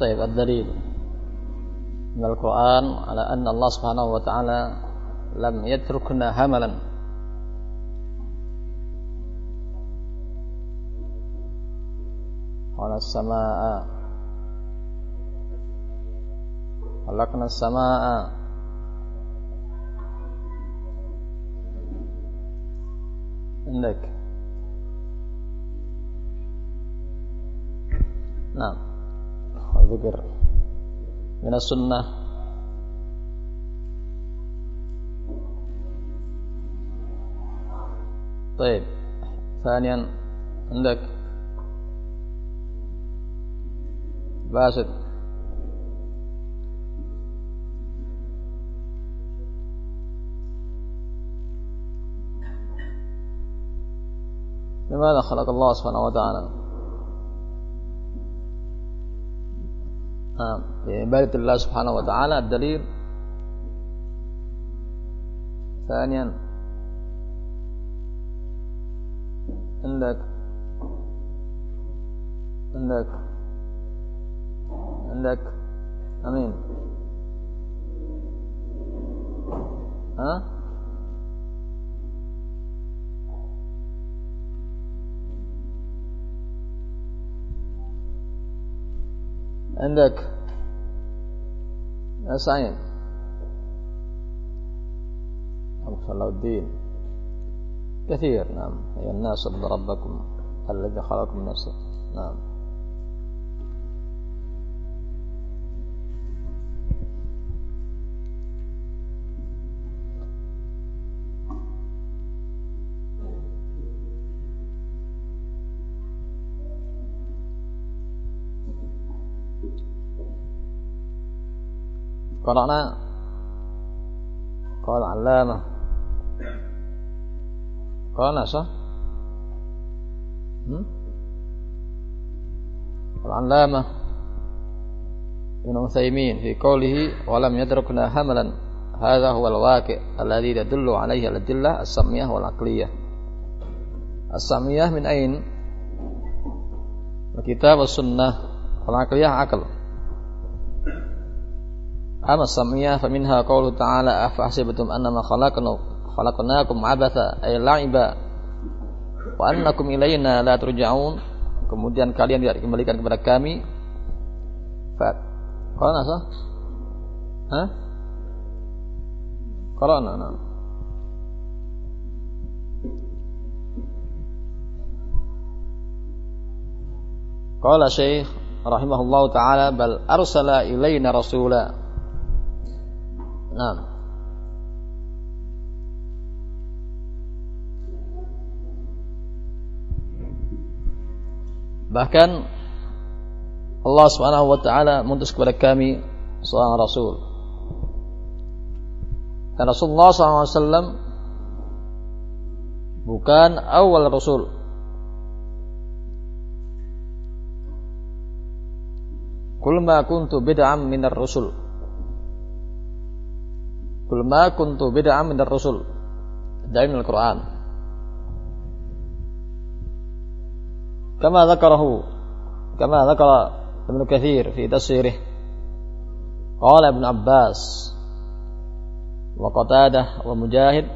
طيب الدليل من القرآن على أن الله سبحانه وتعالى لم يتركنا هملا. على السماء. خلقنا السماء. عندك؟ نعم. ذكر من السنة. طيب ثانيا عندك باسط. لماذا خلق الله سبحانه وتعالى؟ نعم في عبادة الله سبحانه وتعالى. الدليل. ثانيا. عندك. عندك. عندك. أمين. ها؟ عندك يا سعيد صلى الدين. كثير نعم. يا الناس ربكم الذي خلقكم نفسه نعم. قرأنا؟ قال علامة. قرأنا صح؟ العلامة ابن عثيمين في قوله ولم يتركنا هملا هذا هو الواقع الذي يدل عليه الأدلة السمية والعقلية. السمية من أين؟ الكتاب والسنة. والعقلية عقل. أما السمية فمنها قوله تعالى أفحسبتم أنما خلقنا خلقناكم عبثا أي لعبا وأنكم إلينا لا ترجعون kemudian kalian tidak dikembalikan kepada kami Qarana sah? Hah? Qarana nah. Qala Syekh rahimahullah taala bal arsala ilaina rasula Nah. Bahkan Allah Subhanahu wa taala mengutus kepada kami seorang rasul. Dan Rasulullah SAW bukan awal rasul. Kul ma kuntu bid'am minar rusul. Kul ma kuntu bid'am minar rusul. Dari Al-Qur'an. Kama dzakarahu kama dzakara Ibnu Katsir fi tafsirih. Qala Ibnu Abbas wa Qatadah wa Mujahid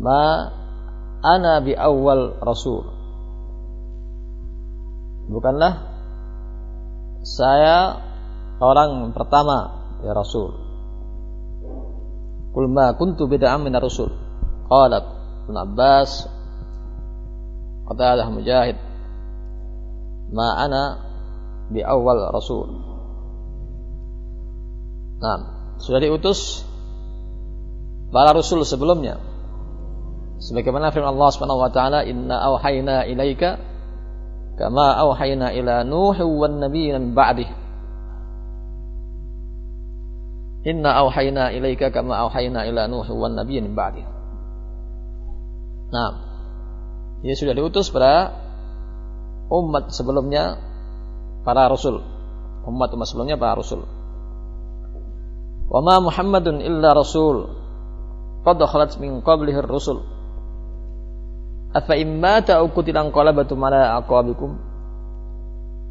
ma ana bi awal rasul. Bukanlah saya orang pertama ya Rasul. Kul ma kuntu bid'an min rasul. Qala Ibn Abbas Qatadah Mujahid Ma ana bi awal Rasul. Nah, sudah diutus para rasul sebelumnya. Sebagaimana firman Allah Subhanahu wa taala, "Inna auhayna ilaika kama auhayna ila Nuh wan nabiyina min ba'dih." Inna auhayna ilaika kama auhayna ila Nuh wan nabiyyin ba'di. Nah, ini sudah diutus pada umat sebelumnya para rasul. Umat umat sebelumnya para rasul. Wa ma Muhammadun illa rasul qad khalat min qablihi ar-rusul. Afa imma ta'ukutilan qalabatu mala aqabikum.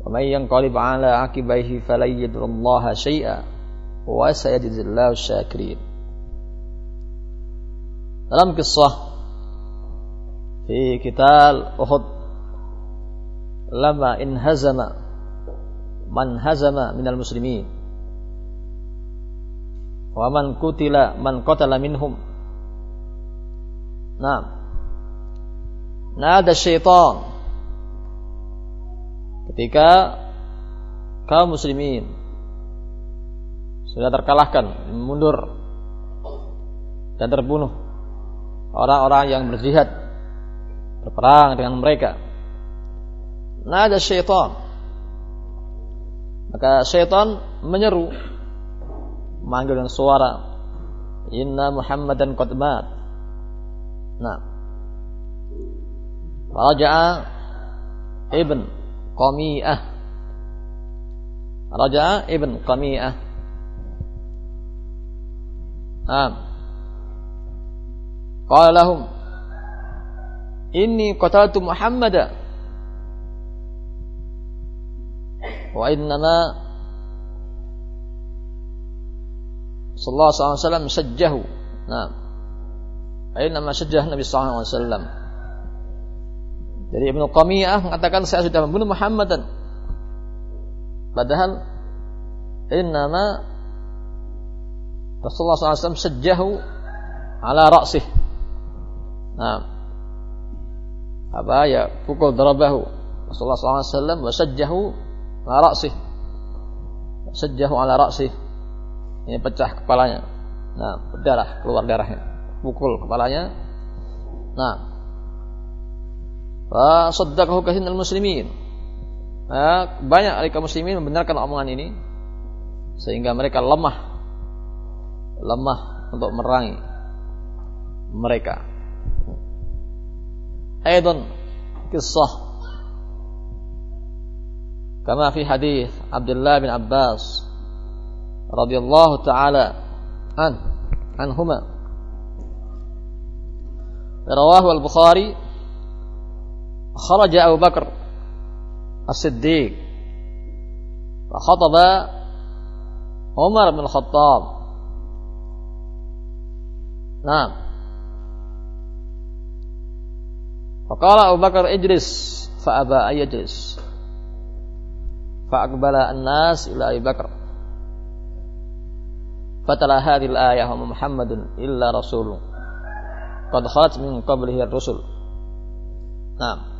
Wa may yanqalib ala aqibaihi falayyadullaha shay'a wa sayajizillahu syakirin. Dalam kisah di kital Uhud lama inhazama man hazama minal muslimin. Wa man kutila man qatala minhum. Nah nada syaitan. Ketika kaum muslimin sudah terkalahkan, mundur dan terbunuh orang-orang yang berjihad berperang dengan mereka. Nada syaitan. Maka syaitan menyeru manggil dengan suara Inna Muhammadan qad. Nah. Raja'a Ibn Qami'ah Raja Ibn Qami'ah Am Qala lahum Inni qataltu Muhammada. Wa innama Sallallahu alaihi wasallam sajjahu Wa innama sajjah Nabi wasallam. Jadi Ibnu Qamiyah mengatakan saya sudah membunuh Muhammadan. Padahal innama Rasulullah SAW sejahu ala ra'sih. Nah, apa ya pukul darabahu Rasulullah SAW wa sajjahu ala ra'sih. Sajjahu ala ra'sih. Ini pecah kepalanya. Nah, berdarah, keluar darahnya. Pukul kepalanya. Nah, Fasaddaqahu kathirul muslimin. Nah, banyak dari kaum muslimin membenarkan omongan ini sehingga mereka lemah lemah untuk merangi mereka. Aidan kisah. كما في حديث عبد الله بن عباس رضي الله تعالى عنه عنهما رواه البخاري خرج أبو بكر الصديق وخطب عمر بن الخطاب نعم. فقال أبو بكر اجلس فأبى أن يجلس. فأقبل الناس إلى أبي بكر. فتلا هذه الآية وما محمد إلا رسول. قد خلت من قبله الرسل. نعم.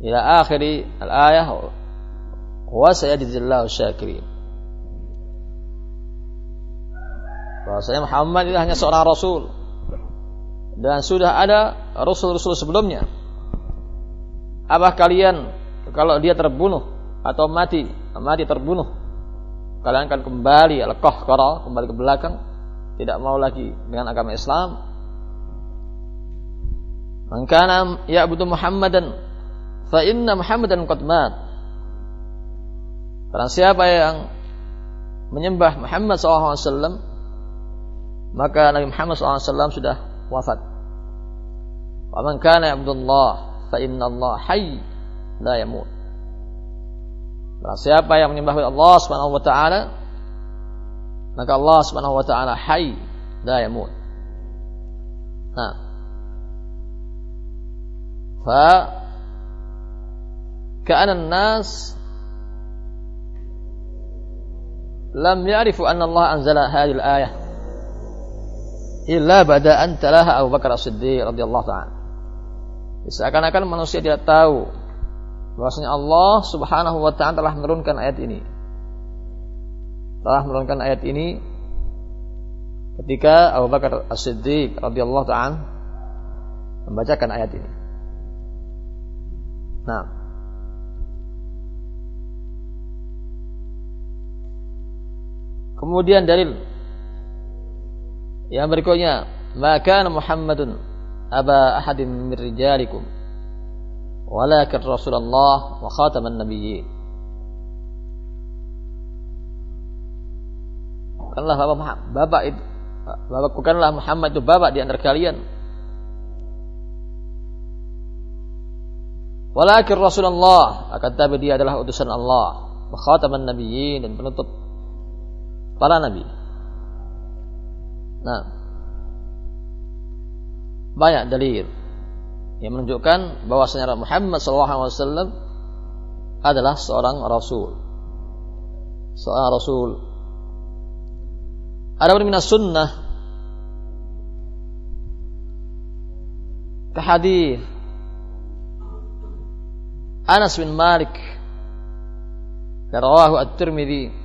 ila akhiri al-ayah wa sayajzillahu syakirin bahwasanya Muhammad itu hanya seorang rasul. Dan sudah ada rasul-rasul sebelumnya. Apa kalian kalau dia terbunuh atau mati mati terbunuh kalian akan kembali al-qah kembali ke belakang. Tidak mau lagi dengan agama Islam. Man kana ya'budu Muhammadan fa inna Muhammadan qad mat. Barang siapa yang menyembah Muhammad SAW maka Nabi Muhammad SAW sudah wafat. Wa man kana Abdullah fa inna Allah hayy la yamut. Barang siapa yang menyembah Allah Subhanahu wa taala maka Allah Subhanahu wa taala hayy la yamut. Nah. Fa كأن الناس لم يعرفوا أن الله أنزل هذه الآية illa ba'da an talaha Abu Bakar As-Siddiq radhiyallahu taala. Seakan-akan manusia tidak tahu bahwasanya Allah Subhanahu wa taala telah menurunkan ayat ini. Telah menurunkan ayat ini ketika Abu Bakar As-Siddiq radhiyallahu taala membacakan ayat ini. Nah, Kemudian dalil yang berikutnya, maka Muhammadun aba ahadin min rijalikum walakin Rasulullah wa khataman nabiyyin. Bukanlah bapak bapak itu bapak bukanlah Muhammad itu bapak di antara kalian. Walakin Rasulullah akan tapi dia adalah utusan Allah, khataman nabiyyin dan penutup para nabi. Nah, banyak dalil yang menunjukkan bahwasanya Muhammad SAW adalah seorang rasul. Seorang rasul. Ada minas sunnah kehadis Anas bin Malik rawahu At-Tirmidzi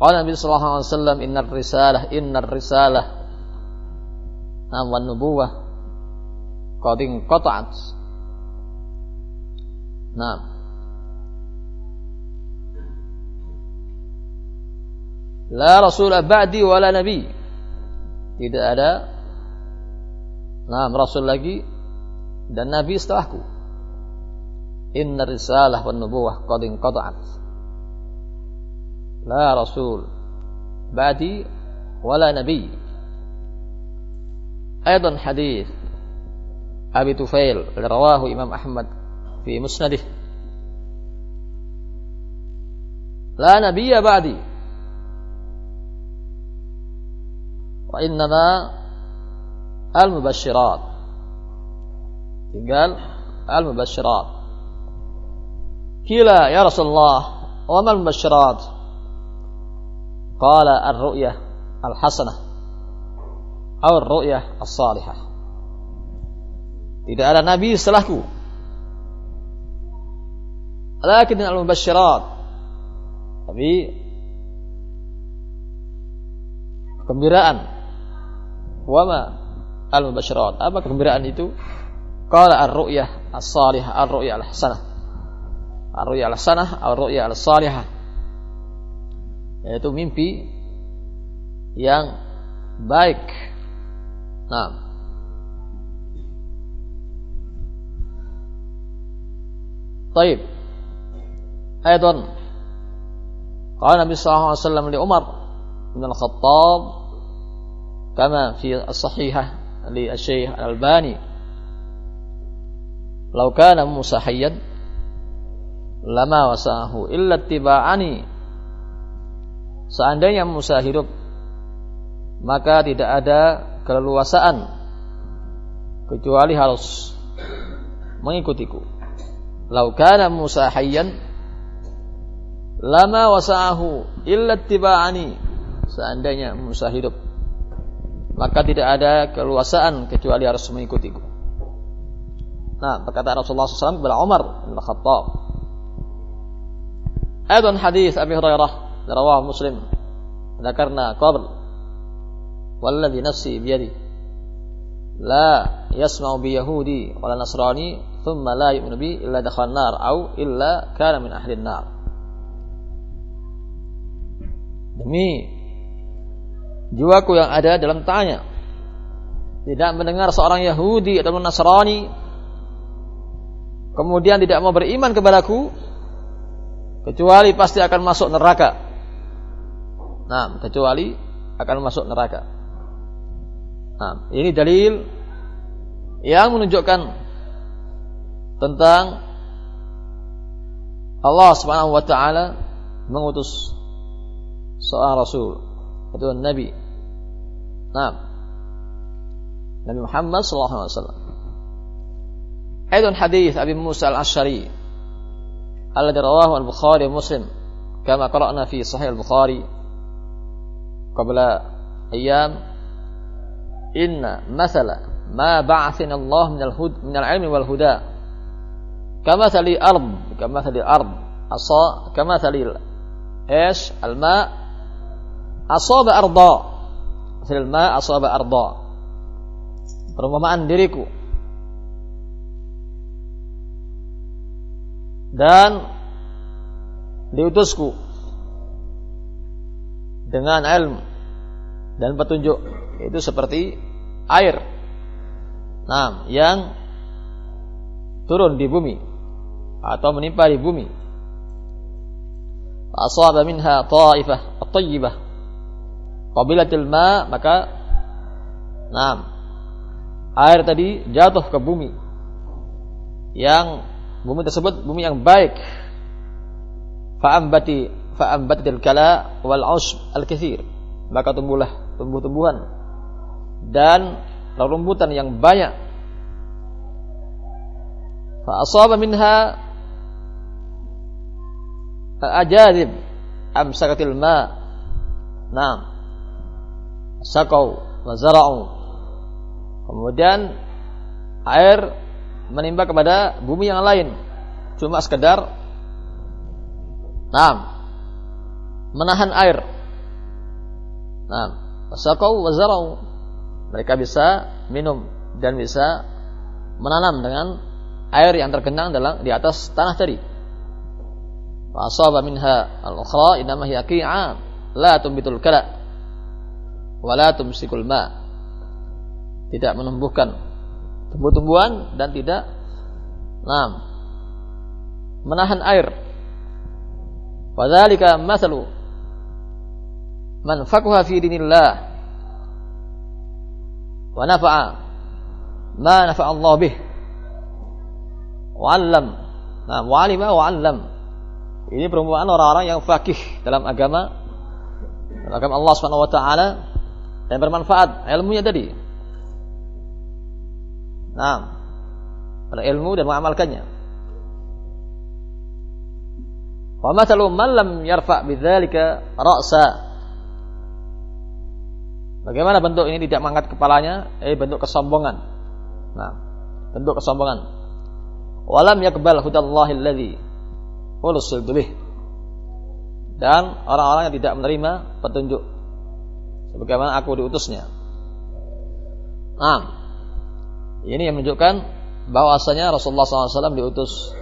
Qala Nabi sallallahu alaihi wasallam innar risalah innar risalah nam wan nubuwah qad inqata'at Nah La rasul ba'di wala nabi Tidak ada Nah, Rasul lagi dan nabi setelahku. Inna risalah wa nubuwah qad inqata'at. لا رسول بعدي ولا نبي. أيضا حديث أبي تفيل رواه إمام أحمد في مسنده. لا نبي بعدي. وإنما المبشرات. قال المبشرات. كلا يا رسول الله وما المبشرات؟ Qala ar-ru'yah al-hasanah atau ar-ru'yah as-salihah. Tidak ada nabi setelahku lakin al-mubasyirat tapi kegembiraan. Wama al-mubasyirat apa kegembiraan itu? Qala ar-ru'yah as-salihah ar-ru'yah al-hasanah. Ar-ru'yah al-hasanah ar-ru'yah al-salihah. Yaitu mimpi yang baik. Nah. Taib. Aydan. Qala Nabi sallallahu alaihi wasallam li Umar bin Al-Khattab kama fi as-sahihah li Asy-Syaikh Al-Albani Lau kana Musa lama wasahu illa tiba'ani. Seandainya Musa hidup maka tidak ada keleluasaan kecuali harus mengikutiku. Lau kana Musa hayyan lama wasahu illa tiba'ani. Seandainya Musa hidup maka tidak ada keluasaan kecuali harus mengikutiku. Nah, perkataan Rasulullah SAW kepada Umar bin Khattab. Aydan hadis Abi Hurairah rawah Muslim. Dzakarna qabl walladhi nafsi biyadi la yasma'u bi yahudi wala nasrani thumma la yu'minu bi illa dakhala nar au illa kana min ahli nar demi jiwaku yang ada dalam tanya tidak mendengar seorang Yahudi atau Nasrani kemudian tidak mau beriman kepadaku kecuali pasti akan masuk neraka. Nah, kecuali akan masuk neraka. Nah, ini dalil yang menunjukkan tentang Allah Subhanahu wa taala mengutus seorang rasul itu nabi. Nah, Nabi Muhammad sallallahu alaihi wasallam. Aidan hadis Abi Musa al-Asy'ari alladhi rawahu al-Bukhari Muslim kama qara'na fi sahih al-Bukhari قرأنا في صحيح البخاري قبل أيام إن مثل ما بعثنا الله من الهد من العلم والهدى كمثل أرض كمثل أرض أصا كمثل إيش الماء أصاب أرضا مثل الماء أصاب أرضا perumpamaan diriku dan diutusku dengan ilmu dan petunjuk itu seperti air. Nah yang turun di bumi atau menimpa di bumi. Asaba minha ta'ifah at-tayyibah. Qabilatil ma maka nah air tadi jatuh ke bumi. Yang bumi tersebut bumi yang baik. Fa'ambati fa'ambatil kala wal usb al kathir maka tumbuhlah tumbuh-tumbuhan dan rumputan yang banyak fa asaba minha ajadib amsakatil ma Naam. Sakau wa zara'u. Kemudian air menimba kepada bumi yang lain. Cuma sekedar Naam. Menahan air. Naam. Sakau wa zara'u. Mereka bisa minum dan bisa menanam dengan air yang tergenang dalam di atas tanah tadi. Fa asaba minha al-ukhra inma hiya qi'an la tumbitul kala wa la tumsikul ma tidak menumbuhkan tumbuh-tumbuhan dan tidak nah, menahan air Fadzalika masalu man fi dinillah wa nafa'a ma nafa'a Allah bih wa 'allam nah wa 'alima wa 'allam ini perumpamaan orang-orang yang fakih dalam agama agama Allah Subhanahu wa taala dan bermanfaat ilmunya tadi. Nah, pada ilmu dan mengamalkannya. Wa mathalu man lam yarfa bidzalika ra'sa. Bagaimana bentuk ini tidak mengangkat kepalanya? Eh bentuk kesombongan. Nah, bentuk kesombongan. Walam yakbal hudallahi alladhi ulusiltu bih dan orang-orang yang tidak menerima petunjuk sebagaimana aku diutusnya. Nah, ini yang menunjukkan bahwasanya Rasulullah SAW diutus.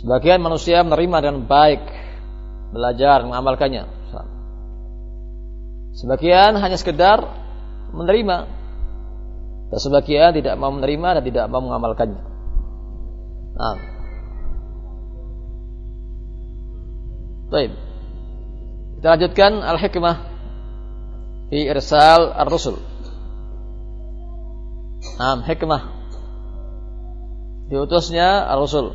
Sebagian manusia menerima dengan baik, belajar, mengamalkannya. Sebagian hanya sekedar menerima, dan sebagian tidak mau menerima dan tidak mau mengamalkannya. Nah, Baik. Kita lanjutkan al-hikmah fi irsal ar-rusul. Nah, hikmah diutusnya ar-rusul.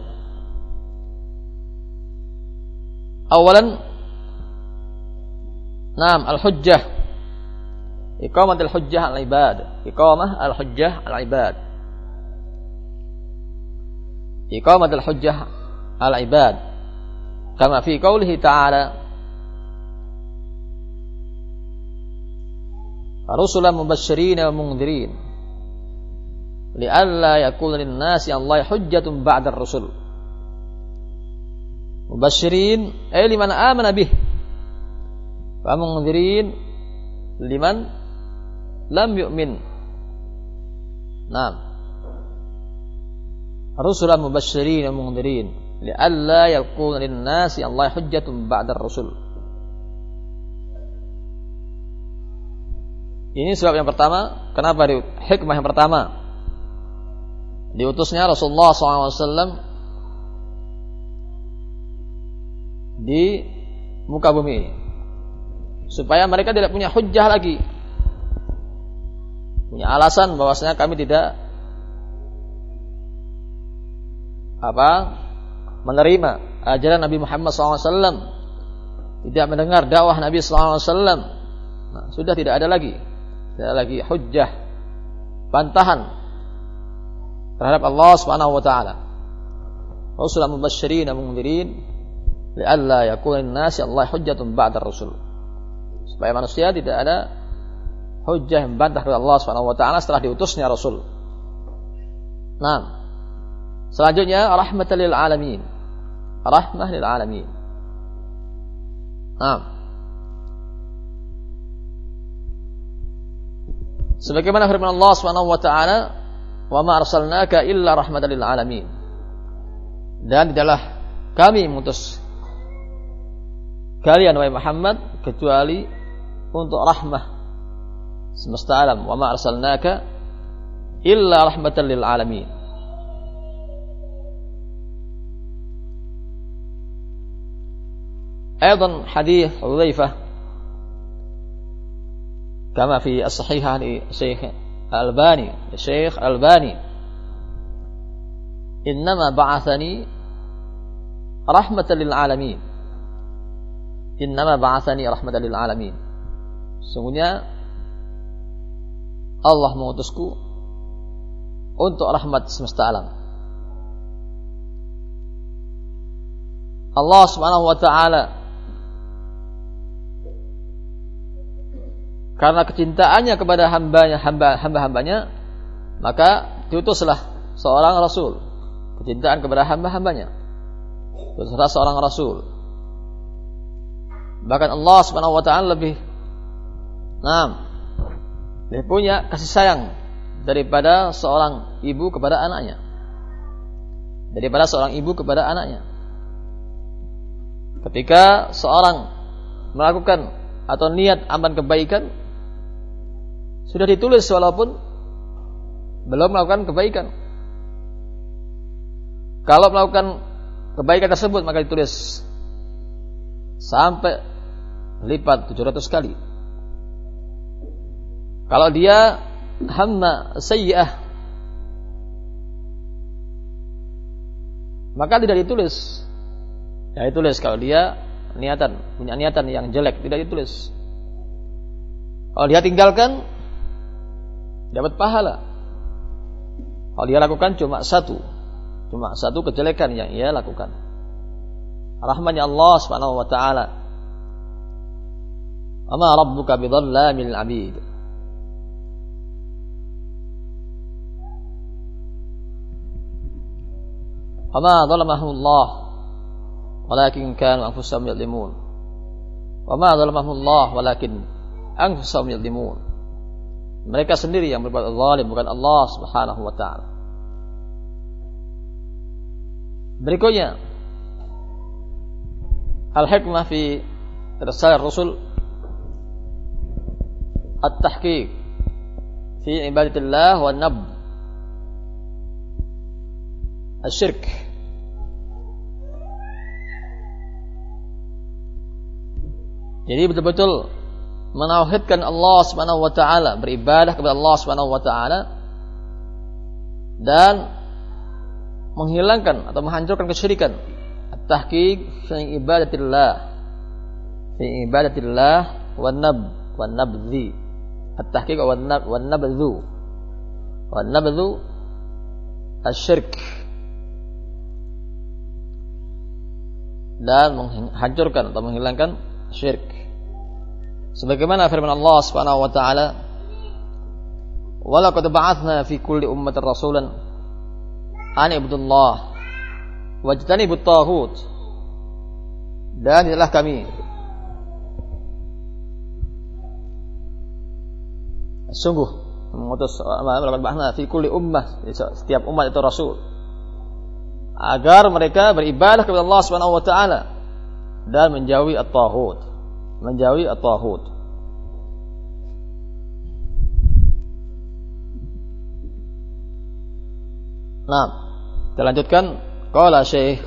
Awalan Naam al-hujjah Iqamat al-hujjah al-ibad Iqamah al-hujjah al-ibad Iqamat al-hujjah al-ibad كما في قوله تعالى رسلا مبشرين ومنذرين لئلا يكون للناس على الله حجة بعد الرسل مبشرين أي لمن آمن به ومنذرين لمن lam yu'min. Naam. Rusulan mubashirin, wa mundirin. Li'alla yakuna lin-nasi Allah hujjatun ba'dar rusul Ini sebab yang pertama, kenapa di hikmah yang pertama? Diutusnya Rasulullah SAW di muka bumi ini. Supaya mereka tidak punya hujjah lagi punya alasan bahwasanya kami tidak apa menerima ajaran Nabi Muhammad SAW, tidak mendengar dakwah Nabi SAW, nah, sudah tidak ada lagi, tidak ada lagi hujjah, bantahan terhadap Allah Subhanahu Wa Taala. Rasulullah mubashirin dan mundirin, lialla yakun nasi Allah hujjatun ba'da Rasul. Supaya manusia tidak ada hujjah yang bantah kepada Allah Subhanahu wa taala setelah diutusnya Rasul. Nah, selanjutnya rahmatan lil alamin rahmah lil alamin. Nah. Sebagaimana firman Allah Subhanahu wa taala, "Wa ma arsalnaka illa rahmatan lil alamin." Dan tidaklah kami mengutus kalian wahai Muhammad kecuali untuk rahmah semesta alam wa ma arsalnaka illa rahmatan lil alamin. أيضا حديث حذيفة كما في الصحيح عن الشيخ الباني الشيخ الباني إنما بعثني رحمة للعالمين إنما بعثني رحمة للعالمين Sungguhnya Allah mengutusku untuk rahmat semesta alam Allah Subhanahu wa taala karena kecintaannya kepada hambanya hamba hamba hambanya maka diutuslah seorang rasul kecintaan kepada hamba-hambanya. Beserta seorang rasul. Bahkan Allah Subhanahu wa taala lebih Nah, lebih punya kasih sayang daripada seorang ibu kepada anaknya. Daripada seorang ibu kepada anaknya. Ketika seorang melakukan atau niat aman kebaikan sudah ditulis walaupun belum melakukan kebaikan. Kalau melakukan kebaikan tersebut maka ditulis sampai lipat 700 kali. Kalau dia hamma sayyi'ah maka tidak ditulis. Ya ditulis kalau dia niatan, punya niatan yang jelek tidak ditulis. Kalau dia tinggalkan dapat pahala. Kalau dia lakukan cuma satu, Cuma satu kejelekan yang ia lakukan. Rahmannya Allah Subhanahu wa taala. Ama rabbuka bidhallamil abid. Ama zalamahum Allah walakin kanu anfusahum yadlimun. Wama zalamahum Allah walakin anfusahum yadlimun. Mereka sendiri yang berbuat zalim bukan Allah Subhanahu wa taala. Berikutnya Al-hikmah fi Risalah Rasul At-tahqiq fi ibadatillah wa nab Asyirk Jadi betul-betul menauhidkan Allah Subhanahu wa taala, beribadah kepada Allah Subhanahu wa taala dan menghilangkan atau menghancurkan kesyirikan. At-tahqiq fi ibadatillah fi ibadatillah wan nab wan nabdhi. At-tahqiq wan nab wan nabdhu. Wan. Dan menghancurkan atau menghilangkan syirik. Sebagaimana firman Allah Subhanahu wa taala, "Wa laqad ba'atsna fi kulli ummatin rasulan an ibudullah wajtani taghut. Dan inilah kami. Sungguh mengutus melakukan fi kulli ummah setiap umat itu rasul agar mereka beribadah kepada Allah Subhanahu wa taala dan menjauhi at-taghut menjauhi at-taghut Nah, kita lanjutkan. Qala Syekh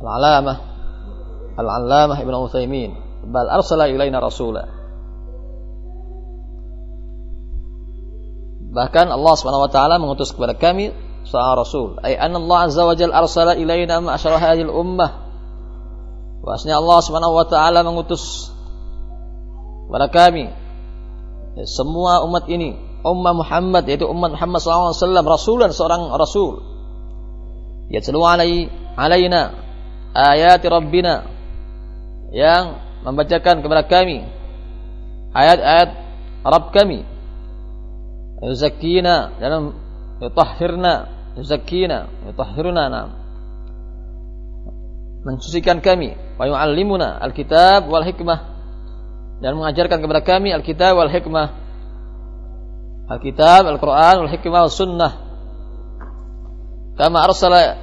Al-Alamah Al-Alamah Ibn Utsaimin bal arsala ilaina rasula. Bahkan Allah Subhanahu wa taala mengutus kepada kami seorang rasul. Ai anna Allah azza wa jalla arsala ilaina ma'syara hadhil ummah. Bahasanya Allah Subhanahu wa taala mengutus kepada kami semua umat ini ummah Muhammad yaitu umat Muhammad SAW rasulan seorang rasul yatlu alai alaina ayat rabbina yang membacakan kepada kami ayat-ayat Rabb kami yuzakkina dan yutahhirna yuzakkina yutahhiruna nam mensucikan kami wa yu'allimuna alkitab wal hikmah dan mengajarkan kepada kami alkitab wal hikmah Alkitab, Al-Quran, Al-Hikmah, Sunnah. Kama arsala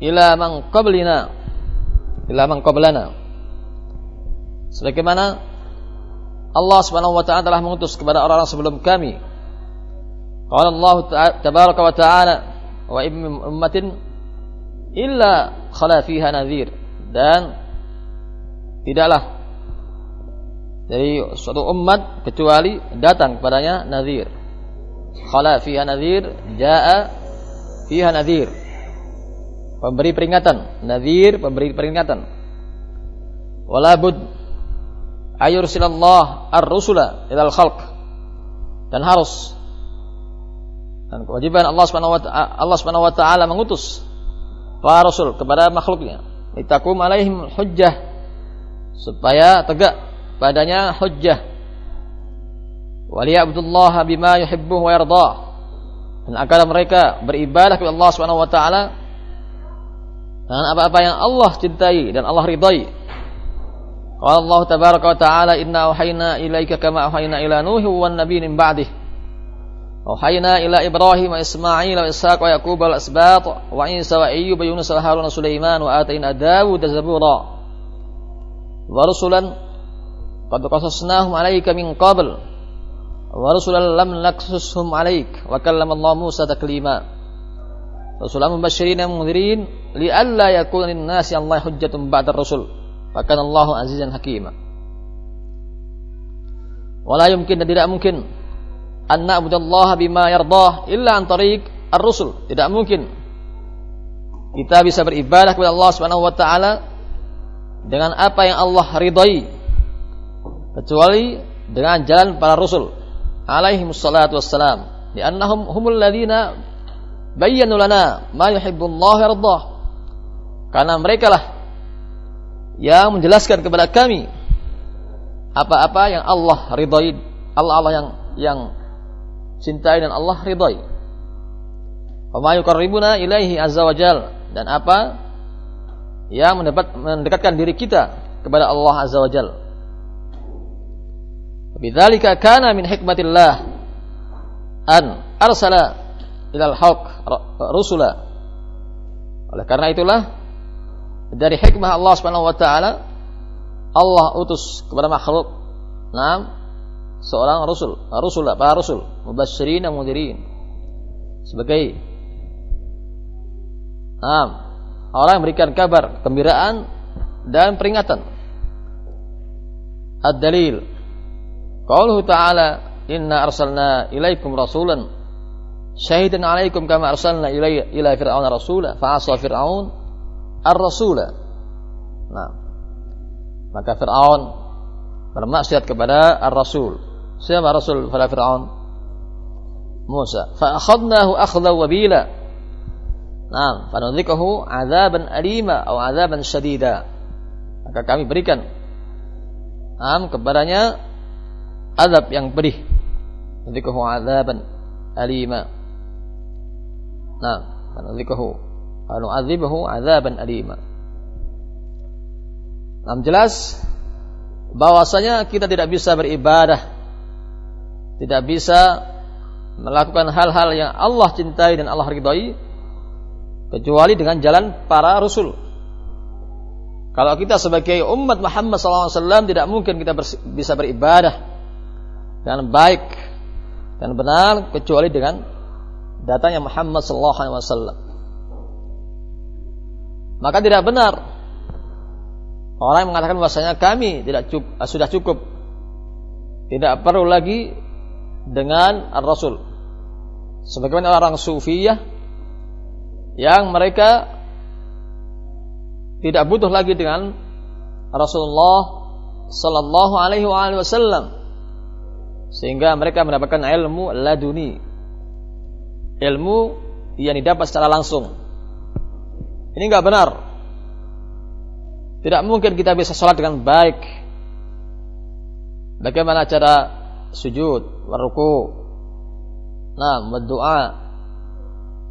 ila man qablina ila man qablana. Sebagaimana Allah Subhanahu wa taala telah mengutus kepada orang-orang sebelum kami. Qala Allah tabaraka wa ta'ala wa ummatin illa khala fiha dan tidaklah dari suatu umat kecuali datang kepadanya nazir. Khala fiha nazir jaa fiha nadhir. Pemberi peringatan, nadhir pemberi peringatan. Wala bud ayursilallah ar-rusula ilal khalq. Dan harus dan kewajiban Allah Subhanahu wa Allah Subhanahu wa taala mengutus para rasul kepada makhluknya litakum alaihim hujjah supaya tegak padanya hujjah waliya'budullaha bima yuhibbu wa yardah dan agar mereka beribadah kepada Allah Subhanahu wa taala dengan apa-apa yang Allah cintai dan Allah ridai. Allah tabaraka wa taala inna auhayna ilaika kama auhayna ila nuhi wan nabiyyin ba'dih. Auhayna ila Ibrahim wa Ismail wa Ishaq wa Yaqub wal asbat wa Isa wa Ayyub wa Yunus wa Harun wa Sulaiman wa atayna Dawud zabura. Wa rusulan qad qasasnahum alayka min qabl. Wa rusulan lam naksushum alaik wa kallama Allah Musa taklima. Wa yakuna lin-nasi Allah hujjatun ba'da wa kana Allahu azizan hakima. Wala yumkin tidak mungkin an na'budallaha bima yardah illa an tariq ar-rusul tidak mungkin kita bisa beribadah kepada Allah Subhanahu wa taala dengan apa yang Allah ridai kecuali dengan jalan para rasul. alaihi wassalatu wassalam. li'annahum humul ladina bayyanu lana ma yuhibbullah yardah. karena mereka lah yang menjelaskan kepada kami apa-apa yang Allah ridai Allah Allah yang yang cintai dan Allah ridai wa yuqarribuna ilaihi azza wajal dan apa? Yang mendapat mendekatkan diri kita kepada Allah azza wajalla Bidzalika kana min hikmatillah an arsala ilal haq rusula. Oleh karena itulah dari hikmah Allah Subhanahu wa taala Allah utus kepada makhluk. Enam seorang rasul, rasul para rasul, mubasysyirin dan mudhirin sebagai enam orang yang memberikan kabar, gembiraan dan peringatan. Ad-dalil Qauluhu ta'ala inna arsalna ilaikum rasulan syahidan alaikum kama arsalna ilai ila fir'auna rasula fa'asa fir'aun ar-rasula. Nah. Maka Fir'aun bermaksiat kepada ar-rasul. Siapa rasul pada Fir'aun? Musa. Fa akhadnahu akhdha wabila. Nah, fanudhikahu azaban alima atau azaban syadida. Maka kami berikan am kepadanya azab yang pedih. Nadzikahu azaban alima. Nah, nadzikahu anu azibahu azaban alima. Nah, jelas bahwasanya kita tidak bisa beribadah tidak bisa melakukan hal-hal yang Allah cintai dan Allah ridhai kecuali dengan jalan para rasul. Kalau kita sebagai umat Muhammad SAW tidak mungkin kita bisa beribadah dengan baik dan benar kecuali dengan datanya Muhammad wasallam. Maka tidak benar orang yang mengatakan bahwasanya kami tidak cukup, sudah cukup tidak perlu lagi dengan Ar-Rasul. Sebagaimana orang sufiyah yang mereka tidak butuh lagi dengan Rasulullah sallallahu alaihi wasallam. Sehingga mereka mendapatkan ilmu laduni. Ilmu yang didapat secara langsung. Ini nggak benar. Tidak mungkin kita bisa sholat dengan baik. Bagaimana cara sujud waruku nah berdoa.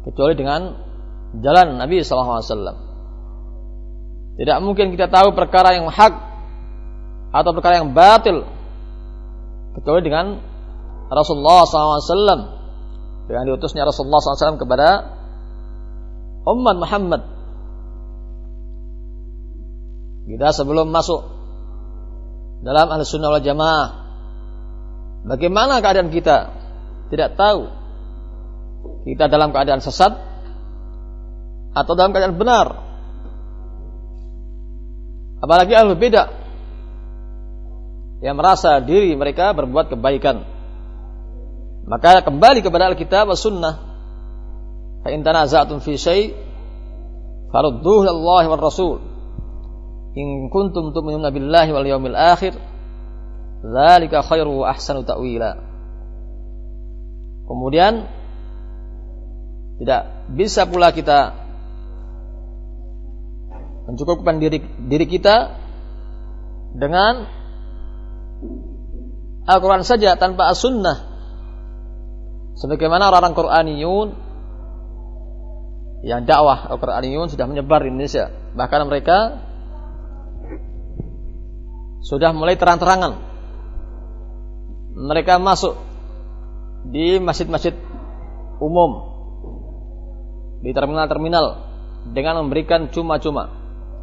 Kecuali dengan jalan Nabi SAW tidak mungkin kita tahu perkara yang hak atau perkara yang batil. Kecuali dengan Rasulullah SAW dengan diutusnya Rasulullah SAW kepada umat Muhammad. Kita sebelum masuk dalam ahli sunnah wal jamaah bagaimana keadaan kita? Tidak tahu. Kita dalam keadaan sesat atau dalam keadaan benar? Apalagi ahli beda yang merasa diri mereka berbuat kebaikan. Maka kembali kepada Alkitab dan Sunnah. fa in tanaza'tum fi syai' farudduhu Allah wa Rasul. In kuntum tu'minuna billahi wal yawmil akhir dzalika khairu wa ahsanu ta'wila. Kemudian tidak bisa pula kita mencukupkan diri diri kita dengan Al-Quran saja tanpa as-sunnah. Sebagaimana orang-orang Quraniyun yang dakwah Al-Quraniyun sudah menyebar di Indonesia. Bahkan mereka sudah mulai terang-terangan mereka masuk di masjid-masjid umum di terminal-terminal dengan memberikan cuma-cuma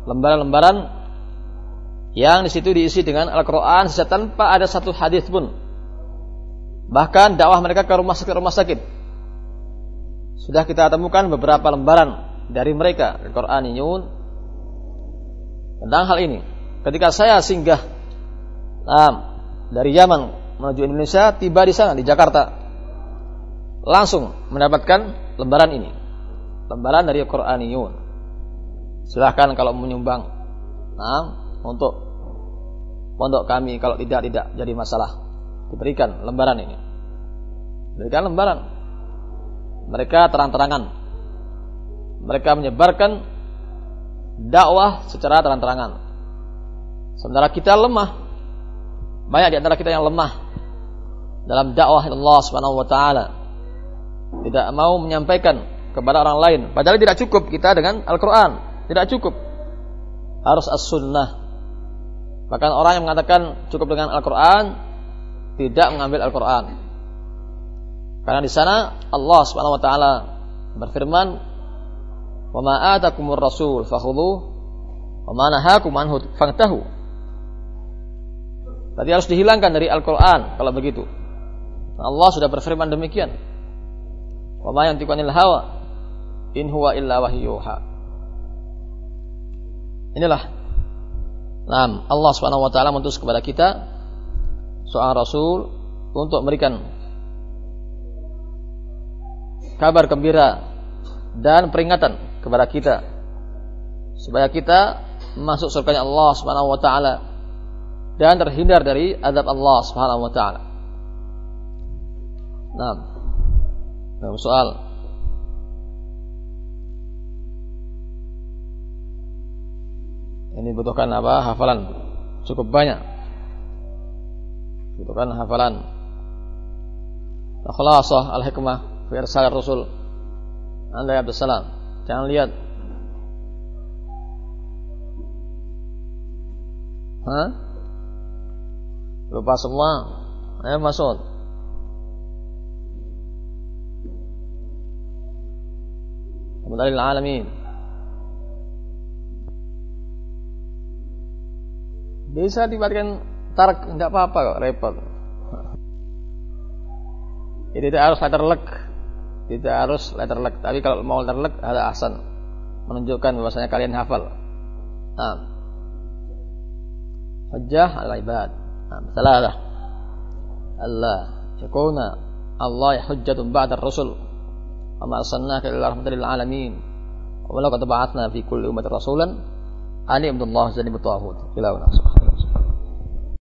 lembaran-lembaran yang di situ diisi dengan Al-Quran tanpa ada satu hadis pun. Bahkan dakwah mereka ke rumah sakit rumah sakit. Sudah kita temukan beberapa lembaran dari mereka Al-Quran Yun tentang hal ini. Ketika saya singgah nah, dari Yaman menuju Indonesia, tiba di sana di Jakarta, langsung mendapatkan lembaran ini, lembaran dari Al-Quran Yun. Silahkan kalau menyumbang. Nah, untuk pondok kami kalau tidak tidak jadi masalah. Diberikan lembaran ini. Berikan lembaran. Mereka terang-terangan. Mereka menyebarkan dakwah secara terang-terangan. Sementara kita lemah. Banyak di antara kita yang lemah dalam dakwah Allah Subhanahu wa taala tidak mau menyampaikan kepada orang lain padahal tidak cukup kita dengan Al-Qur'an tidak cukup. Harus as-sunnah. Bahkan orang yang mengatakan cukup dengan Al-Quran tidak mengambil Al-Quran. Karena di sana Allah Subhanahu Wa Taala berfirman, "Wa ma atakumur rasul fakhudhu wa ma nahakum anhu fantahu." Tadi harus dihilangkan dari Al-Quran kalau begitu. Allah sudah berfirman demikian. Wa ma hawa in huwa illa wahyuha. Inilah Nah, Allah Subhanahu wa taala mengutus kepada kita seorang rasul untuk memberikan kabar gembira dan peringatan kepada kita supaya kita masuk surga Allah Subhanahu wa taala dan terhindar dari azab Allah Subhanahu wa taala. Nah, nah soal Ini butuhkan apa? Hafalan. Cukup banyak. Butuhkan hafalan. Khulasah al-hikmah fi irsal Rasul. Anda Abdul Salam. Jangan lihat. Hah? Lupa semua. Ayo masuk. Alhamdulillah alamin. Bisa dibuatkan tarak tidak apa-apa kok repot. Jadi tidak harus letter lek, tidak harus letter lek. Tapi kalau mau letter lek ada asan menunjukkan bahwasanya kalian hafal. Nah. Hujjah al ibad. Nah, salah Allah yakuna Allah ya hujjatun ba'da rasul wa ma arsalnaka illa rahmatan lil alamin wa laqad ba'athna fi kulli ummatin rasulan ani ibnullah zani mutawahud. Kila wa